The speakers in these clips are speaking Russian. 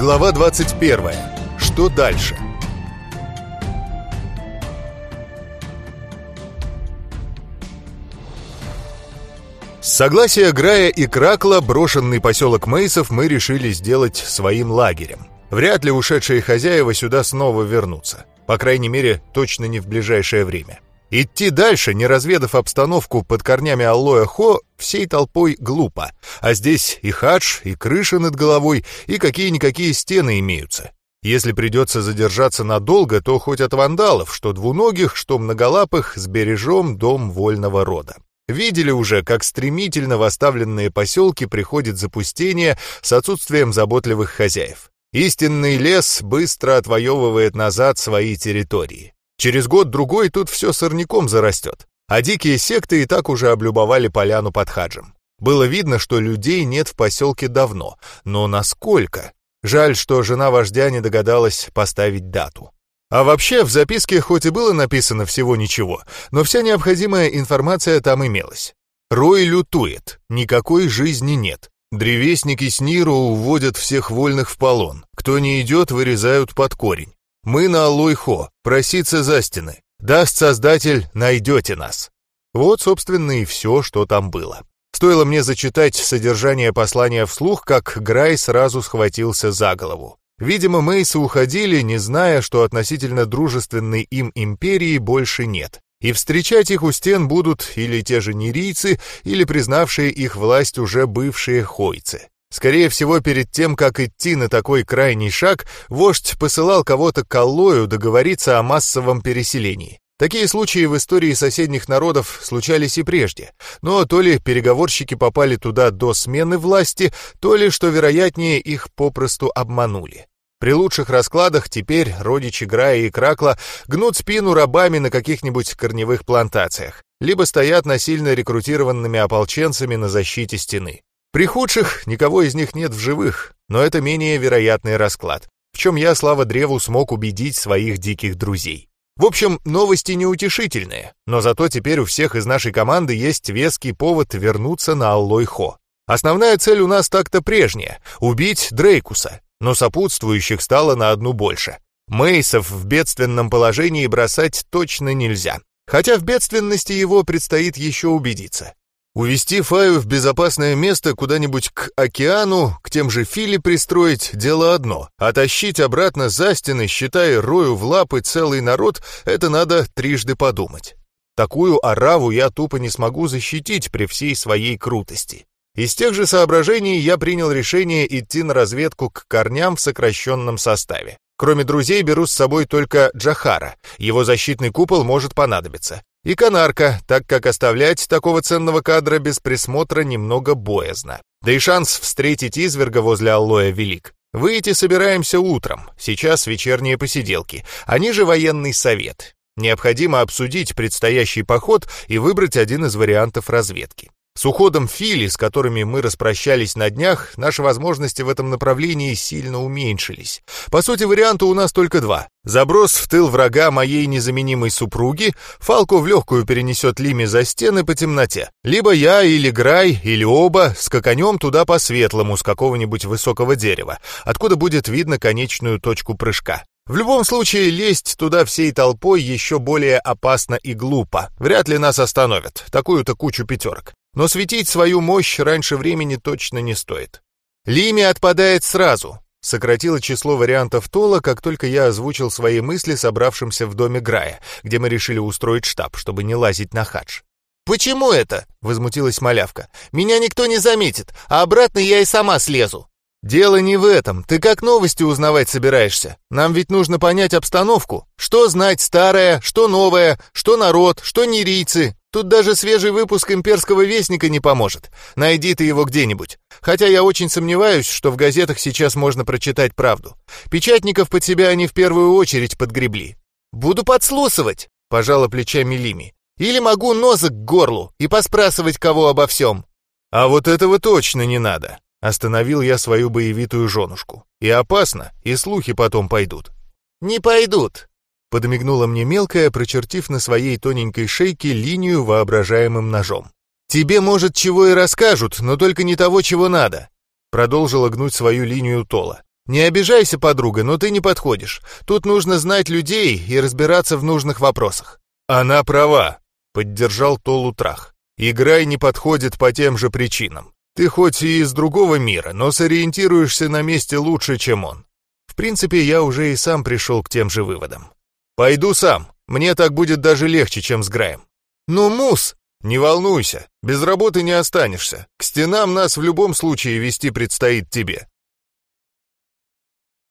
Глава 21. Что дальше? С согласия Грая и Кракла брошенный поселок Мейсов мы решили сделать своим лагерем. Вряд ли ушедшие хозяева сюда снова вернутся. По крайней мере, точно не в ближайшее время. Идти дальше, не разведав обстановку под корнями алоэ хо, всей толпой глупо. А здесь и хадж, и крыша над головой, и какие-никакие стены имеются. Если придется задержаться надолго, то хоть от вандалов, что двуногих, что многолапых, сбережем дом вольного рода. Видели уже, как стремительно в поселки приходит запустение с отсутствием заботливых хозяев. Истинный лес быстро отвоевывает назад свои территории. Через год-другой тут все сорняком зарастет, а дикие секты и так уже облюбовали поляну под хаджем. Было видно, что людей нет в поселке давно, но насколько? Жаль, что жена вождя не догадалась поставить дату. А вообще, в записке хоть и было написано всего ничего, но вся необходимая информация там имелась. Рой лютует, никакой жизни нет. Древесники с Ниру уводят всех вольных в полон. Кто не идет, вырезают под корень. Мы на Алойхо, проситься за стены. Даст Создатель, найдете нас. Вот, собственно, и все, что там было. Стоило мне зачитать содержание послания вслух, как Грай сразу схватился за голову. Видимо, Мейсы уходили, не зная, что относительно дружественной им империи больше нет. И встречать их у стен будут или те же нерийцы, или признавшие их власть уже бывшие хойцы. Скорее всего, перед тем, как идти на такой крайний шаг, вождь посылал кого-то к Аллою договориться о массовом переселении. Такие случаи в истории соседних народов случались и прежде, но то ли переговорщики попали туда до смены власти, то ли, что вероятнее, их попросту обманули. При лучших раскладах теперь родичи Грая и Кракла гнут спину рабами на каких-нибудь корневых плантациях, либо стоят насильно рекрутированными ополченцами на защите стены. При худших никого из них нет в живых, но это менее вероятный расклад, в чем я, слава древу, смог убедить своих диких друзей. В общем, новости неутешительные, но зато теперь у всех из нашей команды есть веский повод вернуться на Аллой-Хо. Основная цель у нас так-то прежняя — убить Дрейкуса, но сопутствующих стало на одну больше. Мейсов в бедственном положении бросать точно нельзя, хотя в бедственности его предстоит еще убедиться. Увести Фаю в безопасное место куда-нибудь к океану, к тем же Фили пристроить — дело одно, а тащить обратно за стены, считая рою в лапы целый народ, это надо трижды подумать. Такую ораву я тупо не смогу защитить при всей своей крутости. Из тех же соображений я принял решение идти на разведку к корням в сокращенном составе. Кроме друзей беру с собой только Джахара, его защитный купол может понадобиться. И Канарка, так как оставлять такого ценного кадра без присмотра немного боязно. Да и шанс встретить изверга возле Аллоя велик. Выйти собираемся утром, сейчас вечерние посиделки, они же военный совет. Необходимо обсудить предстоящий поход и выбрать один из вариантов разведки. С уходом Фили, с которыми мы распрощались на днях, наши возможности в этом направлении сильно уменьшились. По сути, варианта у нас только два. Заброс в тыл врага моей незаменимой супруги, Фалко в легкую перенесет Лими за стены по темноте. Либо я или Грай, или оба скаканем туда по-светлому с какого-нибудь высокого дерева, откуда будет видно конечную точку прыжка. В любом случае, лезть туда всей толпой еще более опасно и глупо. Вряд ли нас остановят, такую-то кучу пятерок. Но светить свою мощь раньше времени точно не стоит. Лими отпадает сразу. Сократило число вариантов Тола, как только я озвучил свои мысли собравшимся в доме Грая, где мы решили устроить штаб, чтобы не лазить на хадж. «Почему это?» — возмутилась малявка. «Меня никто не заметит, а обратно я и сама слезу». «Дело не в этом. Ты как новости узнавать собираешься? Нам ведь нужно понять обстановку. Что знать старое, что новое, что народ, что нерийцы. Тут даже свежий выпуск «Имперского вестника» не поможет. Найди ты его где-нибудь. Хотя я очень сомневаюсь, что в газетах сейчас можно прочитать правду. Печатников под себя они в первую очередь подгребли. «Буду подслушивать», — пожала плечами Лими. «Или могу нозок к горлу и поспрашивать кого обо всем». «А вот этого точно не надо», — остановил я свою боевитую женушку. «И опасно, и слухи потом пойдут». «Не пойдут», Подмигнула мне мелкая, прочертив на своей тоненькой шейке линию воображаемым ножом. «Тебе, может, чего и расскажут, но только не того, чего надо», продолжила гнуть свою линию Тола. «Не обижайся, подруга, но ты не подходишь. Тут нужно знать людей и разбираться в нужных вопросах». «Она права», — поддержал Толу Трах. «Играй не подходит по тем же причинам. Ты хоть и из другого мира, но сориентируешься на месте лучше, чем он. В принципе, я уже и сам пришел к тем же выводам. Пойду сам, мне так будет даже легче, чем с Граем. Ну, Мус, не волнуйся, без работы не останешься. К стенам нас в любом случае вести предстоит тебе.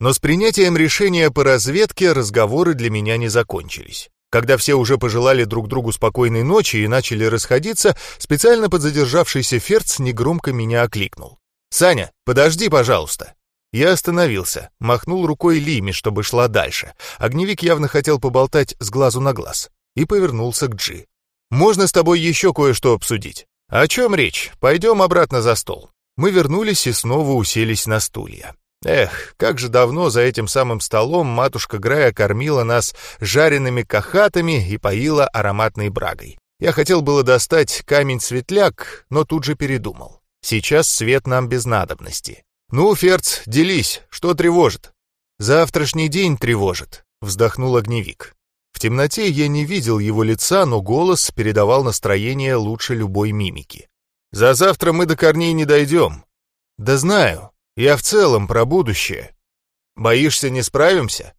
Но с принятием решения по разведке разговоры для меня не закончились. Когда все уже пожелали друг другу спокойной ночи и начали расходиться, специально подзадержавшийся Ферц негромко меня окликнул. «Саня, подожди, пожалуйста!» Я остановился, махнул рукой Лиме, чтобы шла дальше. Огневик явно хотел поболтать с глазу на глаз. И повернулся к Джи. «Можно с тобой еще кое-что обсудить?» «О чем речь? Пойдем обратно за стол». Мы вернулись и снова уселись на стулья. Эх, как же давно за этим самым столом матушка Грая кормила нас жареными кахатами и поила ароматной брагой. Я хотел было достать камень-светляк, но тут же передумал. Сейчас свет нам без надобности. «Ну, Ферц, делись, что тревожит?» «Завтрашний день тревожит», — вздохнул огневик. В темноте я не видел его лица, но голос передавал настроение лучше любой мимики. «За завтра мы до корней не дойдем». «Да знаю, я в целом про будущее. Боишься, не справимся?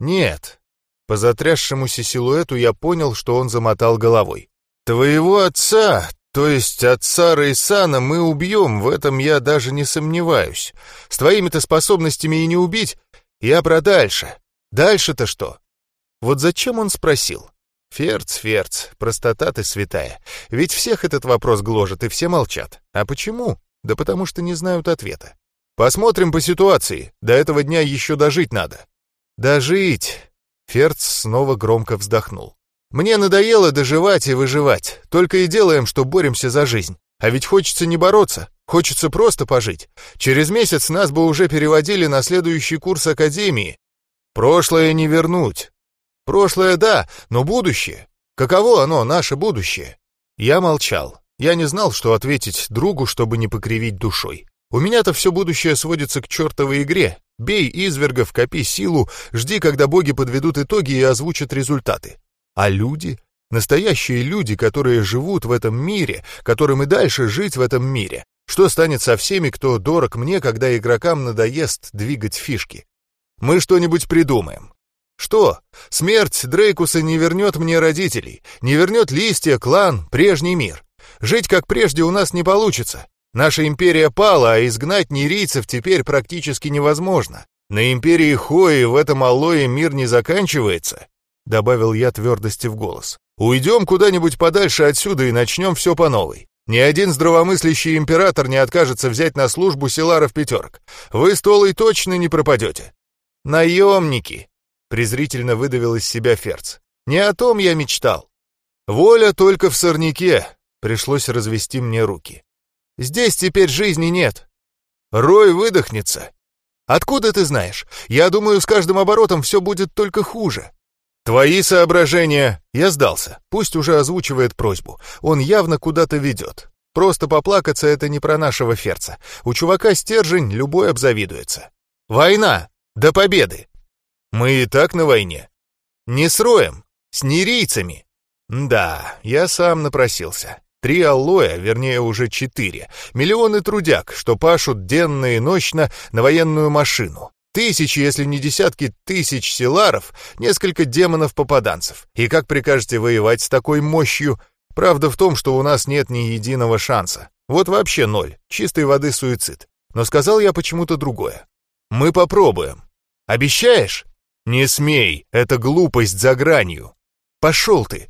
Нет. По затрясшемуся силуэту я понял, что он замотал головой. Твоего отца, то есть отца Рейсана, мы убьем, в этом я даже не сомневаюсь. С твоими-то способностями и не убить, я про дальше. Дальше-то что? Вот зачем он спросил? Ферц, Ферц, простота ты святая. Ведь всех этот вопрос гложет, и все молчат. А почему? Да потому что не знают ответа. Посмотрим по ситуации. До этого дня еще дожить надо. Дожить. Ферц снова громко вздохнул. Мне надоело доживать и выживать. Только и делаем, что боремся за жизнь. А ведь хочется не бороться, хочется просто пожить. Через месяц нас бы уже переводили на следующий курс академии. Прошлое не вернуть. Прошлое да, но будущее. Каково оно, наше будущее? Я молчал. Я не знал, что ответить другу, чтобы не покривить душой. У меня-то все будущее сводится к чертовой игре. Бей извергов, копи силу, жди, когда боги подведут итоги и озвучат результаты. А люди? Настоящие люди, которые живут в этом мире, которым и дальше жить в этом мире. Что станет со всеми, кто дорог мне, когда игрокам надоест двигать фишки? Мы что-нибудь придумаем. Что? Смерть Дрейкуса не вернет мне родителей, не вернет листья, клан, прежний мир. Жить как прежде у нас не получится. Наша империя пала, а изгнать нерийцев теперь практически невозможно. На империи Хои в этом аллое мир не заканчивается, добавил я твердости в голос. Уйдем куда-нибудь подальше отсюда и начнем все по новой. Ни один здравомыслящий император не откажется взять на службу селаров пятерок. Вы с Толой точно не пропадете. Наемники, презрительно выдавил из себя Ферц. Не о том я мечтал. Воля только в сорняке. Пришлось развести мне руки. Здесь теперь жизни нет. Рой выдохнется. Откуда ты знаешь? Я думаю, с каждым оборотом все будет только хуже. Твои соображения. Я сдался. Пусть уже озвучивает просьбу. Он явно куда-то ведет. Просто поплакаться это не про нашего ферца. У чувака стержень, любой обзавидуется. Война! До победы! Мы и так на войне. Не с Роем, с нерийцами. Да, я сам напросился. Три аллоя, вернее уже четыре, миллионы трудяг, что пашут денно и ночно на военную машину. Тысячи, если не десятки тысяч селаров, несколько демонов-попаданцев. И как прикажете воевать с такой мощью? Правда в том, что у нас нет ни единого шанса. Вот вообще ноль, чистой воды суицид. Но сказал я почему-то другое. Мы попробуем. Обещаешь? Не смей, это глупость за гранью. Пошел ты.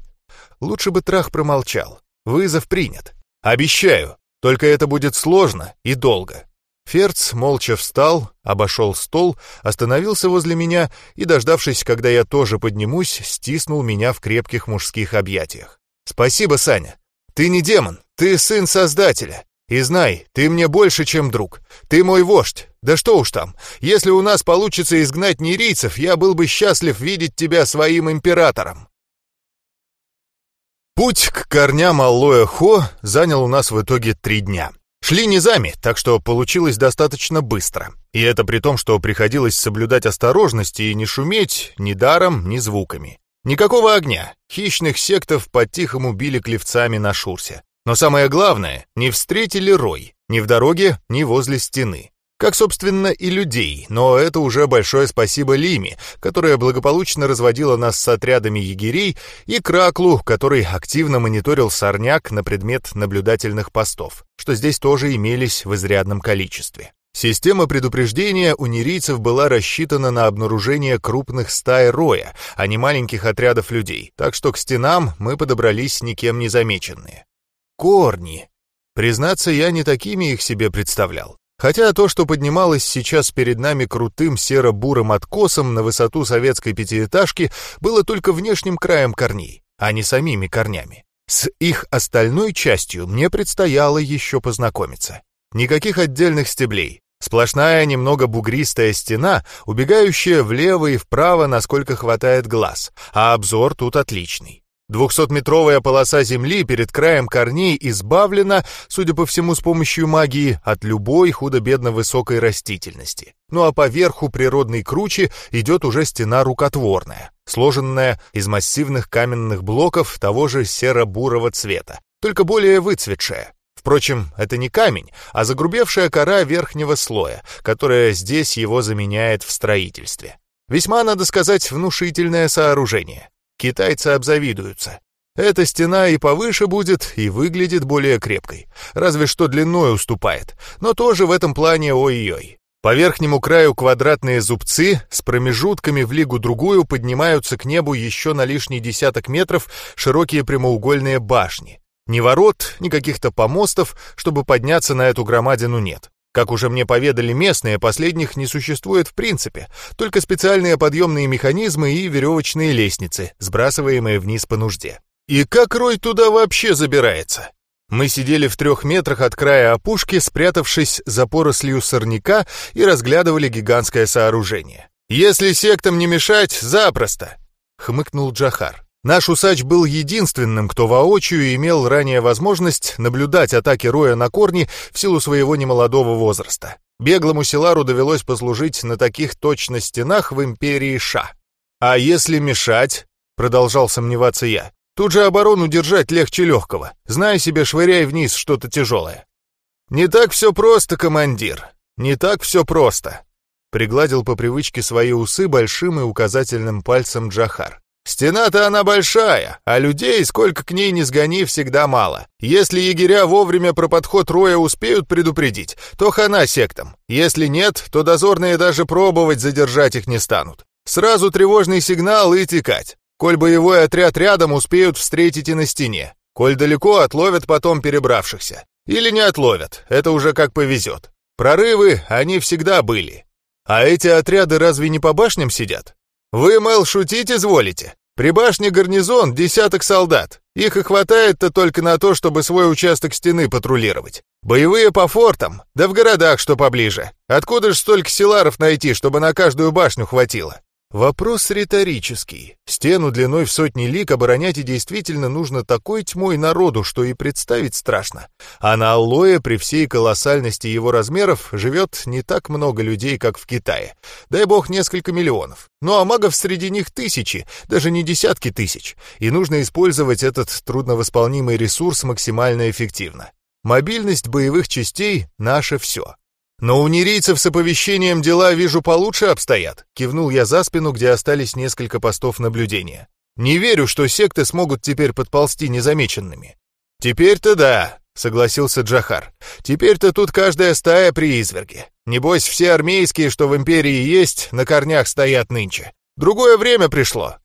Лучше бы Трах промолчал. Вызов принят. Обещаю, только это будет сложно и долго. Ферц молча встал, обошел стол, остановился возле меня и, дождавшись, когда я тоже поднимусь, стиснул меня в крепких мужских объятиях. «Спасибо, Саня. Ты не демон, ты сын Создателя. И знай, ты мне больше, чем друг. Ты мой вождь. Да что уж там. Если у нас получится изгнать нерийцев, я был бы счастлив видеть тебя своим императором». Путь к корням алоэ Хо занял у нас в итоге три дня. Шли низами, так что получилось достаточно быстро. И это при том, что приходилось соблюдать осторожность и не шуметь ни даром, ни звуками. Никакого огня. Хищных сектов по-тихому били клевцами на шурсе. Но самое главное, не встретили рой. Ни в дороге, ни возле стены. Как, собственно, и людей, но это уже большое спасибо Лиме, которая благополучно разводила нас с отрядами егерей, и Краклу, который активно мониторил сорняк на предмет наблюдательных постов, что здесь тоже имелись в изрядном количестве. Система предупреждения у нерийцев была рассчитана на обнаружение крупных стай роя, а не маленьких отрядов людей, так что к стенам мы подобрались никем не замеченные. Корни. Признаться, я не такими их себе представлял. Хотя то, что поднималось сейчас перед нами крутым серо-бурым откосом на высоту советской пятиэтажки, было только внешним краем корней, а не самими корнями. С их остальной частью мне предстояло еще познакомиться. Никаких отдельных стеблей. Сплошная, немного бугристая стена, убегающая влево и вправо, насколько хватает глаз, а обзор тут отличный. Двухсотметровая полоса земли перед краем корней избавлена, судя по всему, с помощью магии, от любой худо-бедно высокой растительности. Ну а поверху природной кручи идет уже стена рукотворная, сложенная из массивных каменных блоков того же серо-бурого цвета, только более выцветшая. Впрочем, это не камень, а загрубевшая кора верхнего слоя, которая здесь его заменяет в строительстве. Весьма, надо сказать, внушительное сооружение. Китайцы обзавидуются. Эта стена и повыше будет, и выглядит более крепкой. Разве что длиной уступает, но тоже в этом плане ой-ой. По верхнему краю квадратные зубцы с промежутками в лигу-другую поднимаются к небу еще на лишний десяток метров широкие прямоугольные башни. Ни ворот, ни каких-то помостов, чтобы подняться на эту громадину нет. Как уже мне поведали местные, последних не существует в принципе, только специальные подъемные механизмы и веревочные лестницы, сбрасываемые вниз по нужде. И как Рой туда вообще забирается? Мы сидели в трех метрах от края опушки, спрятавшись за порослью сорняка и разглядывали гигантское сооружение. «Если сектам не мешать, запросто!» — хмыкнул Джахар. Наш усач был единственным, кто воочию имел ранее возможность наблюдать атаки Роя на корни в силу своего немолодого возраста. Беглому Силару довелось послужить на таких точно стенах в империи Ша. «А если мешать?» — продолжал сомневаться я. «Тут же оборону держать легче легкого. Знай себе, швыряй вниз что-то тяжелое». «Не так все просто, командир. Не так все просто», — пригладил по привычке свои усы большим и указательным пальцем Джахар. Стена-то она большая, а людей, сколько к ней не сгони, всегда мало. Если егеря вовремя про подход роя успеют предупредить, то хана сектам. Если нет, то дозорные даже пробовать задержать их не станут. Сразу тревожный сигнал и текать. Коль боевой отряд рядом, успеют встретить и на стене. Коль далеко, отловят потом перебравшихся. Или не отловят, это уже как повезет. Прорывы, они всегда были. А эти отряды разве не по башням сидят? «Вы, Мэл, шутить изволите? При башне гарнизон десяток солдат. Их и хватает-то только на то, чтобы свой участок стены патрулировать. Боевые по фортам, да в городах, что поближе. Откуда ж столько селаров найти, чтобы на каждую башню хватило? Вопрос риторический. Стену длиной в сотни лик оборонять и действительно нужно такой тьмой народу, что и представить страшно. А на Аллое при всей колоссальности его размеров живет не так много людей, как в Китае. Дай бог несколько миллионов. Ну а магов среди них тысячи, даже не десятки тысяч. И нужно использовать этот трудновосполнимый ресурс максимально эффективно. Мобильность боевых частей — наше все. «Но у нерийцев с оповещением дела, вижу, получше обстоят», — кивнул я за спину, где остались несколько постов наблюдения. «Не верю, что секты смогут теперь подползти незамеченными». «Теперь-то да», — согласился Джахар. «Теперь-то тут каждая стая при изверге. Небось, все армейские, что в Империи есть, на корнях стоят нынче. Другое время пришло.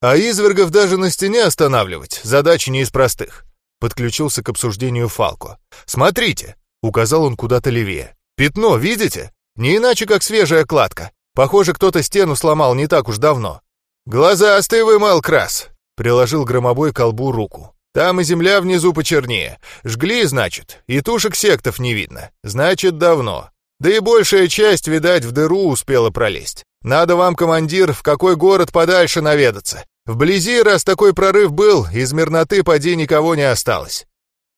А извергов даже на стене останавливать — задача не из простых». Подключился к обсуждению Фалко. «Смотрите», — указал он куда-то левее. Пятно, видите? Не иначе, как свежая кладка. Похоже, кто-то стену сломал не так уж давно. Глаза остывы, Малкрас, приложил громобой колбу руку. Там и земля внизу почернее. Жгли, значит, и тушек сектов не видно. Значит, давно. Да и большая часть, видать, в дыру успела пролезть. Надо вам, командир, в какой город подальше наведаться. Вблизи, раз такой прорыв был, из мирноты поди никого не осталось.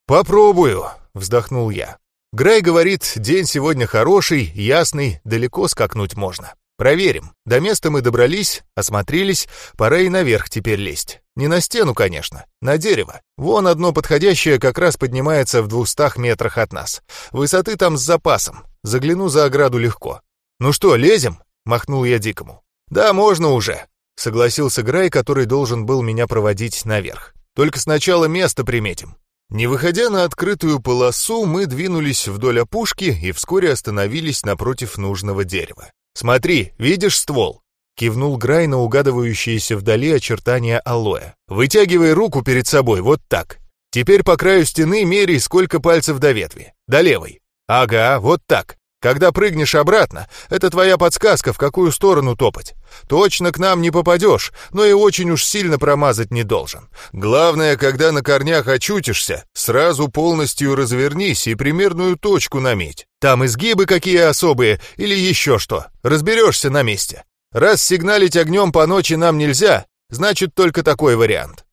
«Попробую», — вздохнул я. Грай говорит, день сегодня хороший, ясный, далеко скакнуть можно. Проверим. До места мы добрались, осмотрелись, пора и наверх теперь лезть. Не на стену, конечно, на дерево. Вон одно подходящее как раз поднимается в двухстах метрах от нас. Высоты там с запасом. Загляну за ограду легко. «Ну что, лезем?» — махнул я Дикому. «Да, можно уже», — согласился Грай, который должен был меня проводить наверх. «Только сначала место приметим». Не выходя на открытую полосу, мы двинулись вдоль опушки и вскоре остановились напротив нужного дерева. «Смотри, видишь ствол?» — кивнул Грай на угадывающиеся вдали очертания алоэ. «Вытягивай руку перед собой, вот так. Теперь по краю стены меряй, сколько пальцев до ветви. До левой. Ага, вот так. Когда прыгнешь обратно, это твоя подсказка, в какую сторону топать. Точно к нам не попадешь, но и очень уж сильно промазать не должен. Главное, когда на корнях очутишься, сразу полностью развернись и примерную точку наметь. Там изгибы какие особые или еще что. Разберешься на месте. Раз сигналить огнем по ночи нам нельзя, значит только такой вариант.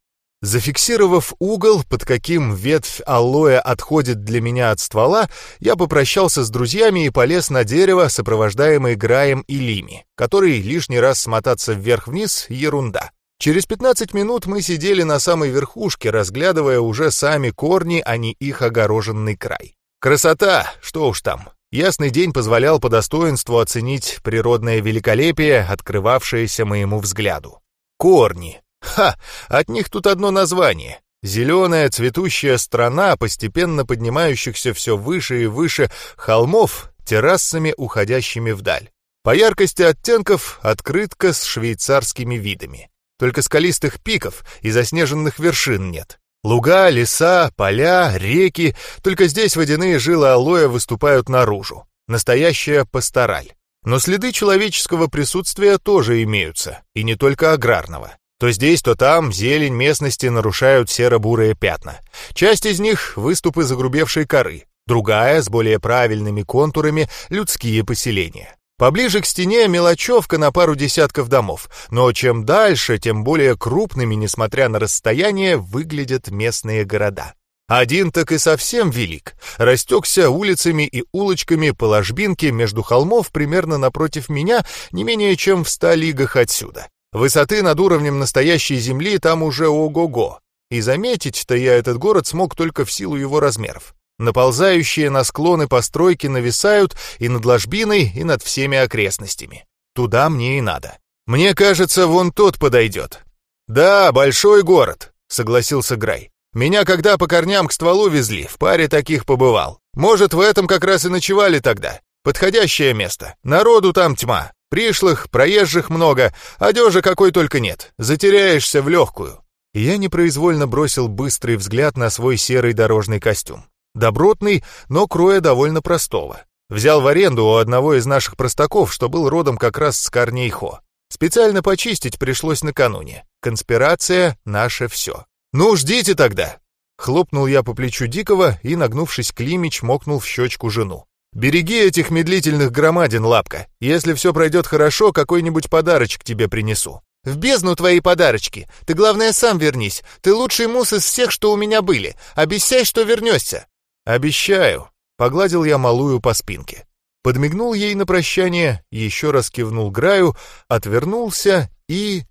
Зафиксировав угол, под каким ветвь алоэ отходит для меня от ствола, я попрощался с друзьями и полез на дерево, сопровождаемый Граем и Лими, который лишний раз смотаться вверх-вниз — ерунда. Через 15 минут мы сидели на самой верхушке, разглядывая уже сами корни, а не их огороженный край. Красота, что уж там. Ясный день позволял по достоинству оценить природное великолепие, открывавшееся моему взгляду. Корни. Ха! От них тут одно название. Зеленая цветущая страна, постепенно поднимающихся все выше и выше холмов, террасами, уходящими вдаль. По яркости оттенков открытка с швейцарскими видами. Только скалистых пиков и заснеженных вершин нет. Луга, леса, поля, реки, только здесь водяные жилы алоэ выступают наружу. Настоящая пастораль. Но следы человеческого присутствия тоже имеются, и не только аграрного. То здесь, то там зелень местности нарушают серо-бурые пятна. Часть из них — выступы загрубевшей коры, другая, с более правильными контурами, людские поселения. Поближе к стене мелочевка на пару десятков домов, но чем дальше, тем более крупными, несмотря на расстояние, выглядят местные города. Один так и совсем велик. Растекся улицами и улочками по ложбинке между холмов примерно напротив меня, не менее чем в ста лигах отсюда. Высоты над уровнем настоящей земли там уже ого-го. И заметить-то я этот город смог только в силу его размеров. Наползающие на склоны постройки нависают и над ложбиной, и над всеми окрестностями. Туда мне и надо. Мне кажется, вон тот подойдет. Да, большой город, согласился Грай. Меня когда по корням к стволу везли, в паре таких побывал. Может, в этом как раз и ночевали тогда. Подходящее место. Народу там тьма. Пришлых, проезжих много, одежи какой только нет. Затеряешься в легкую. Я непроизвольно бросил быстрый взгляд на свой серый дорожный костюм. Добротный, но кроя довольно простого. Взял в аренду у одного из наших простаков, что был родом как раз с корней Хо. Специально почистить пришлось накануне. Конспирация — наше все. «Ну, ждите тогда!» Хлопнул я по плечу Дикого и, нагнувшись к Лиме, чмокнул в щечку жену. «Береги этих медлительных громадин, Лапка. Если все пройдет хорошо, какой-нибудь подарочек тебе принесу». «В бездну твои подарочки. Ты, главное, сам вернись. Ты лучший мус из всех, что у меня были. Обещай, что вернешься». «Обещаю», — погладил я малую по спинке. Подмигнул ей на прощание, еще раз кивнул Граю, отвернулся и...